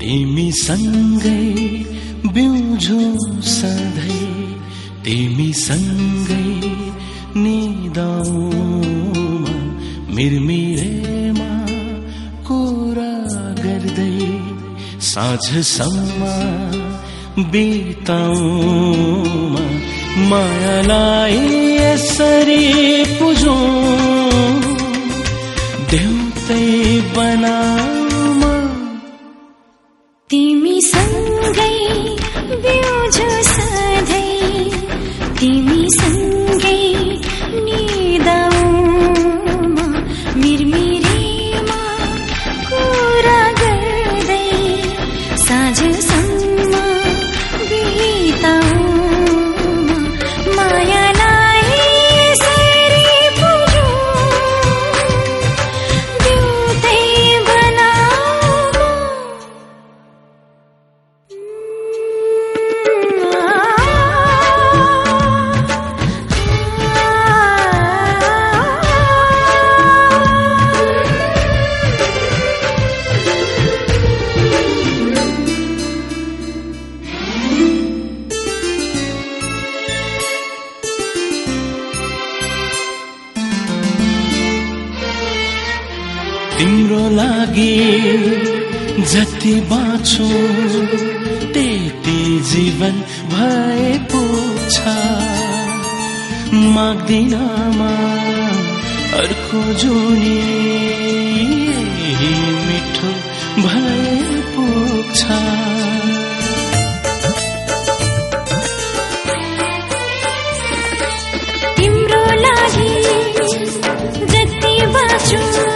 तिमीसँगै बिउझो सधैँ तिमीसँगै निदाउमा मिरमिरेमा कुरा गर्दै साँझसम्म बिताउमा मायालाई यसरी पुजौँ देउतै बनाउमा तिम्रो लागि जति बाँचो त्यति जीवन भएको छ माग्दिनमा अर्को जुनी मिठो भएको छ तिम्रो लागि जति बाँचो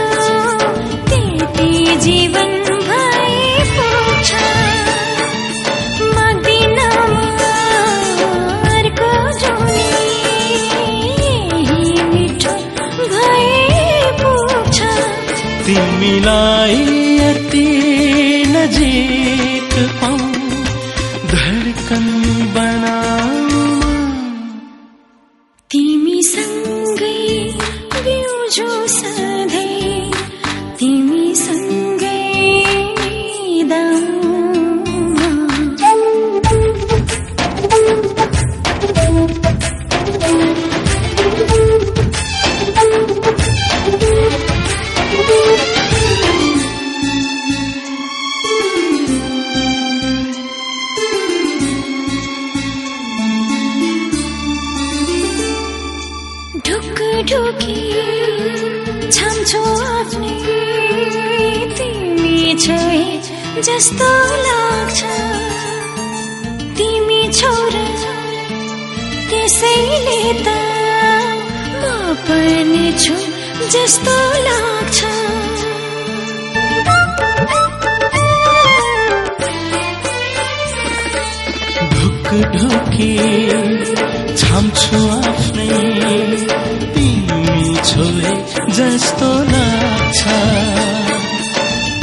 मिलाय अती न जे बना छाम्छौ आफ्नै तिमी छै जस्तो लाग्छ। तिमी छोरा त्यसैले त म पनि छु जस्तो लाग्छ। ढुक ढुकी छाम्छु आफ्नै छोए जस्तो लाग्छ।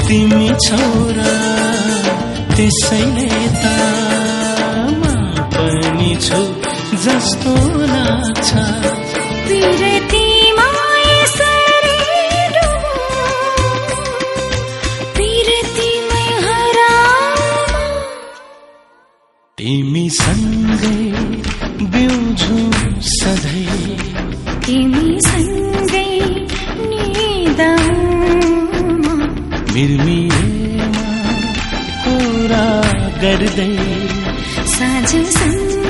तिमी छोरा त्यसैले त म पनि छु जस्तो लाग्छ। हराउँ। तिमीसँगै बिउझु सधैँ। तिमीसँगै निदाउँ गर्दै साँझसम्म